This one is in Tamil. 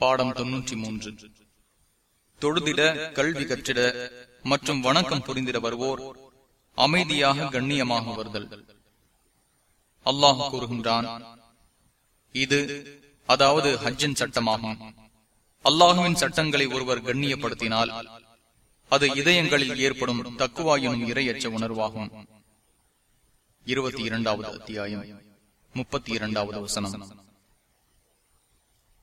பாடம் தொன்னூற்றி மூன்று தொழுதிட கல்வி கற்றிட மற்றும் வணக்கம் புரிந்திட வருவோர் அமைதியாக கண்ணியமாக வருதல் அல்லாஹ் கூறுகின்றான் இது அதாவது ஹஜ்ஜின் சட்டமாகும். அல்லாஹுவின் சட்டங்களை ஒருவர் கண்ணியப்படுத்தினால் அது இதயங்களில் ஏற்படும் தக்குவா எனும் இரையற்ற உணர்வாகும். இருபத்தி இரண்டாவது அத்தியாயம் முப்பத்தி இரண்டாவது வசனம்.